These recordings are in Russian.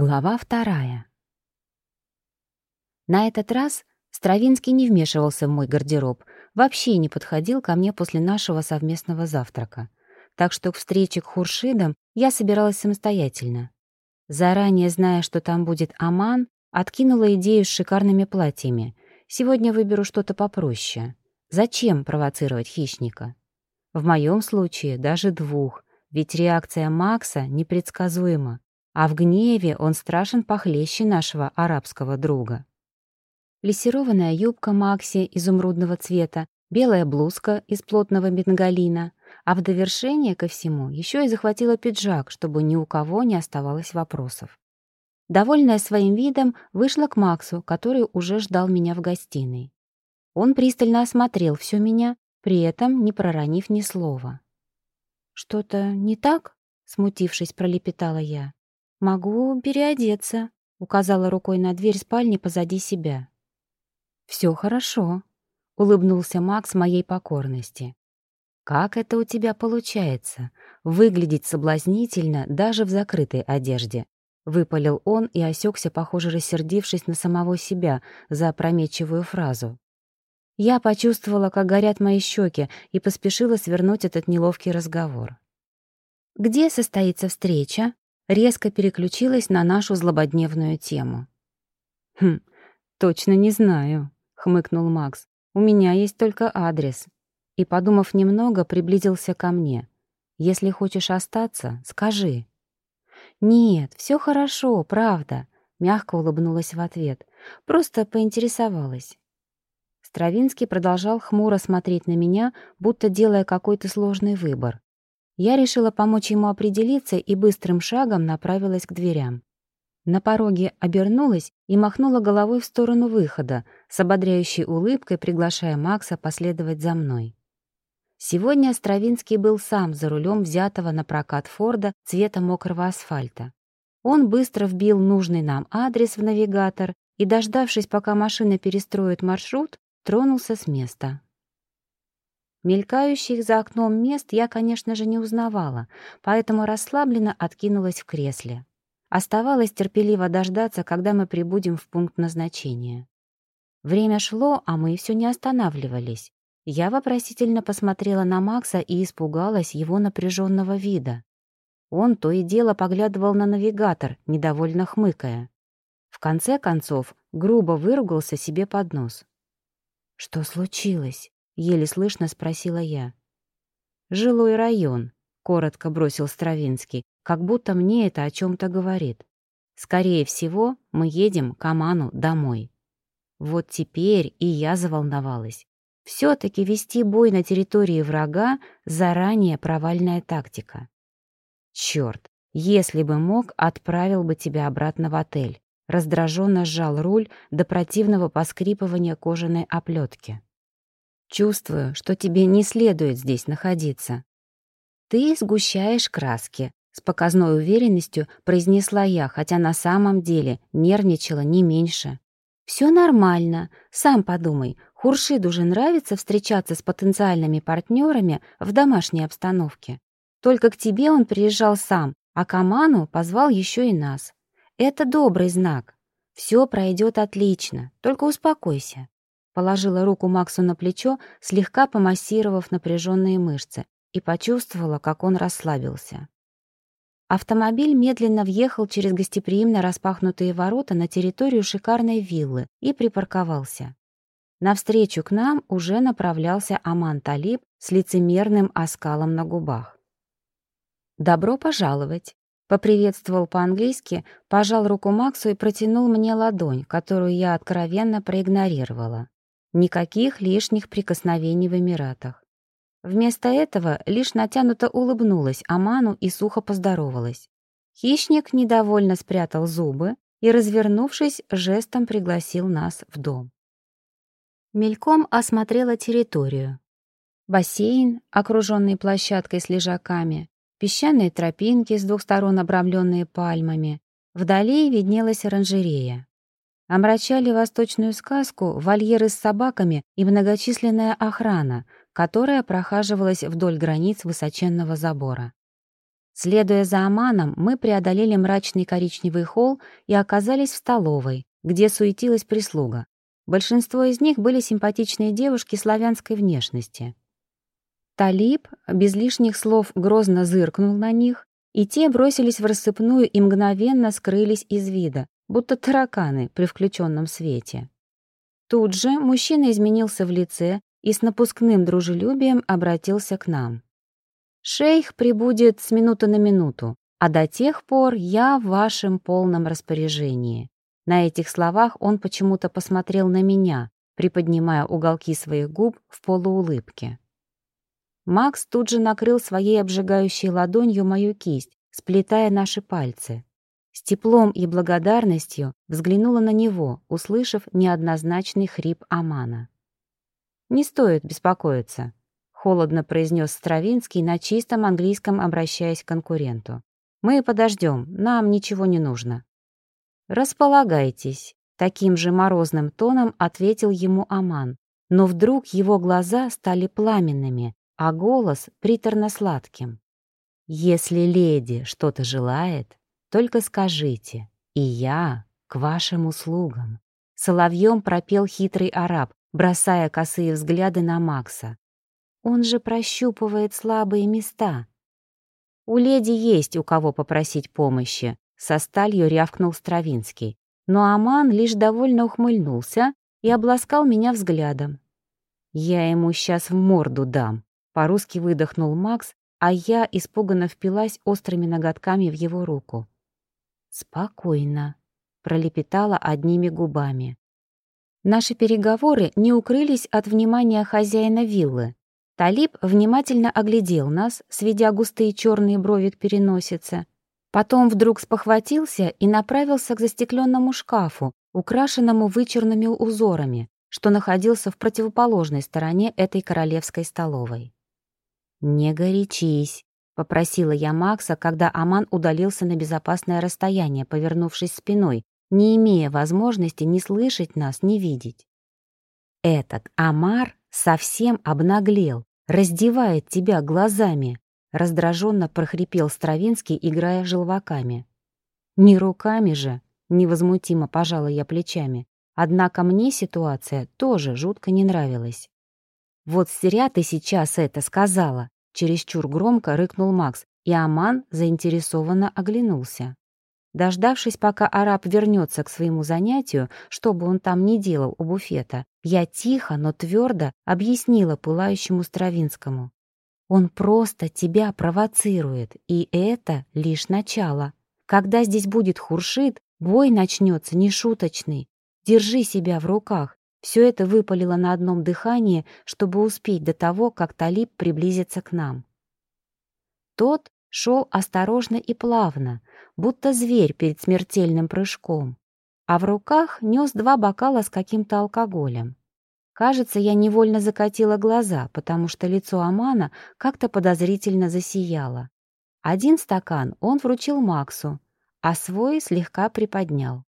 Глава вторая. На этот раз Стравинский не вмешивался в мой гардероб, вообще не подходил ко мне после нашего совместного завтрака. Так что к встрече к Хуршидам я собиралась самостоятельно. Заранее зная, что там будет Аман, откинула идею с шикарными платьями. Сегодня выберу что-то попроще. Зачем провоцировать хищника? В моем случае даже двух, ведь реакция Макса непредсказуема а в гневе он страшен похлеще нашего арабского друга. Лессированная юбка Макси изумрудного цвета, белая блузка из плотного бенгалина, а в довершение ко всему еще и захватила пиджак, чтобы ни у кого не оставалось вопросов. Довольная своим видом, вышла к Максу, который уже ждал меня в гостиной. Он пристально осмотрел всю меня, при этом не проронив ни слова. «Что-то не так?» — смутившись, пролепетала я. «Могу переодеться», — указала рукой на дверь спальни позади себя. «Все хорошо», — улыбнулся Макс моей покорности. «Как это у тебя получается? Выглядеть соблазнительно даже в закрытой одежде», — выпалил он и осекся, похоже, рассердившись на самого себя за опрометчивую фразу. Я почувствовала, как горят мои щеки, и поспешила свернуть этот неловкий разговор. «Где состоится встреча?» Резко переключилась на нашу злободневную тему. «Хм, точно не знаю», — хмыкнул Макс. «У меня есть только адрес». И, подумав немного, приблизился ко мне. «Если хочешь остаться, скажи». «Нет, все хорошо, правда», — мягко улыбнулась в ответ. «Просто поинтересовалась». Стравинский продолжал хмуро смотреть на меня, будто делая какой-то сложный выбор. Я решила помочь ему определиться и быстрым шагом направилась к дверям. На пороге обернулась и махнула головой в сторону выхода, с ободряющей улыбкой приглашая Макса последовать за мной. Сегодня Стравинский был сам за рулем взятого на прокат Форда цвета мокрого асфальта. Он быстро вбил нужный нам адрес в навигатор и, дождавшись, пока машина перестроит маршрут, тронулся с места. Мелькающих за окном мест я, конечно же, не узнавала, поэтому расслабленно откинулась в кресле. Оставалось терпеливо дождаться, когда мы прибудем в пункт назначения. Время шло, а мы все не останавливались. Я вопросительно посмотрела на Макса и испугалась его напряженного вида. Он то и дело поглядывал на навигатор, недовольно хмыкая. В конце концов, грубо выругался себе под нос. «Что случилось?» Еле слышно спросила я. «Жилой район», — коротко бросил Стравинский, как будто мне это о чем-то говорит. «Скорее всего, мы едем к Аману домой». Вот теперь и я заволновалась. Все-таки вести бой на территории врага — заранее провальная тактика. Черт, если бы мог, отправил бы тебя обратно в отель. Раздраженно сжал руль до противного поскрипывания кожаной оплетки. Чувствую, что тебе не следует здесь находиться. Ты сгущаешь краски, с показной уверенностью произнесла я, хотя на самом деле нервничала не меньше. Все нормально, сам подумай, Хуршиду же нравится встречаться с потенциальными партнерами в домашней обстановке. Только к тебе он приезжал сам, а к Аману позвал еще и нас. Это добрый знак. Все пройдет отлично, только успокойся. Положила руку Максу на плечо, слегка помассировав напряженные мышцы, и почувствовала, как он расслабился. Автомобиль медленно въехал через гостеприимно распахнутые ворота на территорию шикарной виллы и припарковался. Навстречу к нам уже направлялся Аман Талиб с лицемерным оскалом на губах. «Добро пожаловать!» — поприветствовал по-английски, пожал руку Максу и протянул мне ладонь, которую я откровенно проигнорировала. Никаких лишних прикосновений в Эмиратах. Вместо этого лишь натянуто улыбнулась Аману и сухо поздоровалась. Хищник недовольно спрятал зубы и, развернувшись, жестом пригласил нас в дом. Мельком осмотрела территорию. Бассейн, окруженный площадкой с лежаками, песчаные тропинки с двух сторон обрамленные пальмами. Вдали виднелась оранжерея. Омрачали восточную сказку вольеры с собаками и многочисленная охрана, которая прохаживалась вдоль границ высоченного забора. Следуя за Аманом, мы преодолели мрачный коричневый холл и оказались в столовой, где суетилась прислуга. Большинство из них были симпатичные девушки славянской внешности. Талиб без лишних слов грозно зыркнул на них, и те бросились в рассыпную и мгновенно скрылись из вида, будто тараканы при включенном свете. Тут же мужчина изменился в лице и с напускным дружелюбием обратился к нам. «Шейх прибудет с минуты на минуту, а до тех пор я в вашем полном распоряжении». На этих словах он почему-то посмотрел на меня, приподнимая уголки своих губ в полуулыбке. Макс тут же накрыл своей обжигающей ладонью мою кисть, сплетая наши пальцы. С теплом и благодарностью взглянула на него, услышав неоднозначный хрип Амана. «Не стоит беспокоиться», — холодно произнес Стравинский на чистом английском, обращаясь к конкуренту. «Мы подождем, нам ничего не нужно». «Располагайтесь», — таким же морозным тоном ответил ему Аман, но вдруг его глаза стали пламенными, а голос приторно-сладким. «Если леди что-то желает, только скажите, и я к вашим услугам». Соловьем пропел хитрый араб, бросая косые взгляды на Макса. «Он же прощупывает слабые места». «У леди есть у кого попросить помощи», — со сталью рявкнул Стравинский. Но Аман лишь довольно ухмыльнулся и обласкал меня взглядом. «Я ему сейчас в морду дам», по-русски выдохнул Макс, а я испуганно впилась острыми ноготками в его руку. «Спокойно», — пролепетала одними губами. Наши переговоры не укрылись от внимания хозяина виллы. Талиб внимательно оглядел нас, сведя густые черные брови к переносице. Потом вдруг спохватился и направился к застекленному шкафу, украшенному вычурными узорами, что находился в противоположной стороне этой королевской столовой. «Не горячись», — попросила я Макса, когда Аман удалился на безопасное расстояние, повернувшись спиной, не имея возможности ни слышать нас, ни видеть. «Этот Амар совсем обнаглел, раздевает тебя глазами», — раздраженно прохрипел Стравинский, играя желваками. «Не руками же», — невозмутимо пожала я плечами. Однако мне ситуация тоже жутко не нравилась. «Вот зря ты сейчас это сказала!» Чересчур громко рыкнул Макс, и Аман заинтересованно оглянулся. Дождавшись, пока араб вернется к своему занятию, что бы он там ни делал у буфета, я тихо, но твердо объяснила пылающему Стравинскому. «Он просто тебя провоцирует, и это лишь начало. Когда здесь будет Хуршит, бой начнется нешуточный. Держи себя в руках, все это выпалило на одном дыхании, чтобы успеть до того, как Талиб приблизится к нам. Тот шел осторожно и плавно, будто зверь перед смертельным прыжком, а в руках нес два бокала с каким-то алкоголем. Кажется, я невольно закатила глаза, потому что лицо Амана как-то подозрительно засияло. Один стакан он вручил Максу, а свой слегка приподнял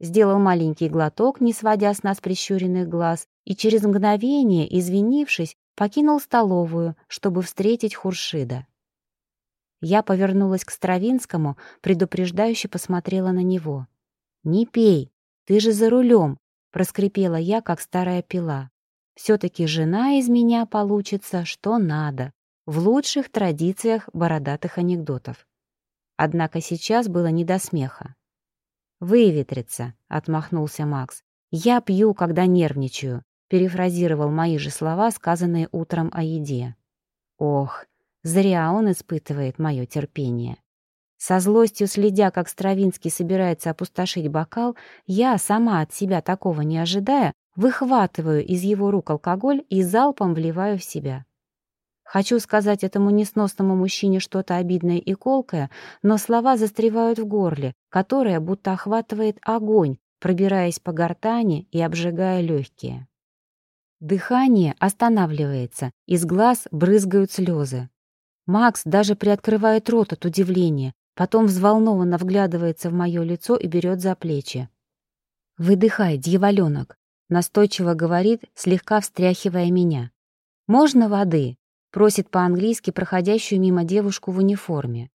сделал маленький глоток, не сводя с нас прищуренных глаз, и через мгновение, извинившись, покинул столовую, чтобы встретить Хуршида. Я повернулась к Стравинскому, предупреждающе посмотрела на него. «Не пей, ты же за рулем», — проскрипела я, как старая пила. «Все-таки жена из меня получится, что надо, в лучших традициях бородатых анекдотов». Однако сейчас было не до смеха. «Выветрится», — отмахнулся Макс. «Я пью, когда нервничаю», — перефразировал мои же слова, сказанные утром о еде. Ох, зря он испытывает мое терпение. Со злостью следя, как Стравинский собирается опустошить бокал, я, сама от себя такого не ожидая, выхватываю из его рук алкоголь и залпом вливаю в себя. Хочу сказать этому несносному мужчине что-то обидное и колкое, но слова застревают в горле, которое будто охватывает огонь, пробираясь по гортани и обжигая легкие. Дыхание останавливается, из глаз брызгают слезы. Макс даже приоткрывает рот от удивления, потом взволнованно вглядывается в мое лицо и берет за плечи. «Выдыхай, дьяволенок», — настойчиво говорит, слегка встряхивая меня. «Можно воды?» Просит по-английски проходящую мимо девушку в униформе.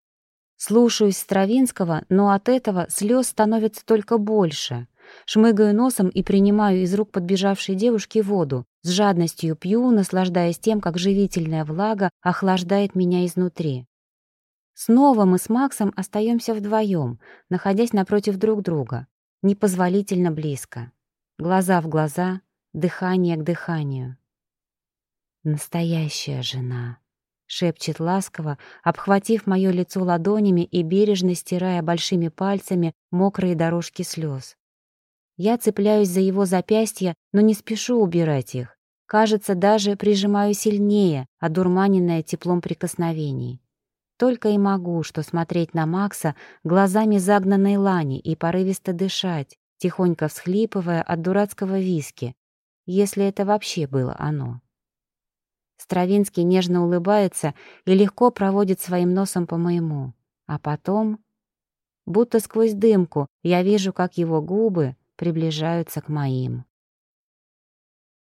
Слушаюсь Стравинского, но от этого слез становится только больше. Шмыгаю носом и принимаю из рук подбежавшей девушки воду. С жадностью пью, наслаждаясь тем, как живительная влага охлаждает меня изнутри. Снова мы с Максом остаемся вдвоем, находясь напротив друг друга. Непозволительно близко. Глаза в глаза, дыхание к дыханию. «Настоящая жена», — шепчет ласково, обхватив мое лицо ладонями и бережно стирая большими пальцами мокрые дорожки слез. Я цепляюсь за его запястья, но не спешу убирать их. Кажется, даже прижимаю сильнее, одурманенная теплом прикосновений. Только и могу, что смотреть на Макса глазами загнанной лани и порывисто дышать, тихонько всхлипывая от дурацкого виски, если это вообще было оно. Стравинский нежно улыбается и легко проводит своим носом по моему. А потом, будто сквозь дымку, я вижу, как его губы приближаются к моим.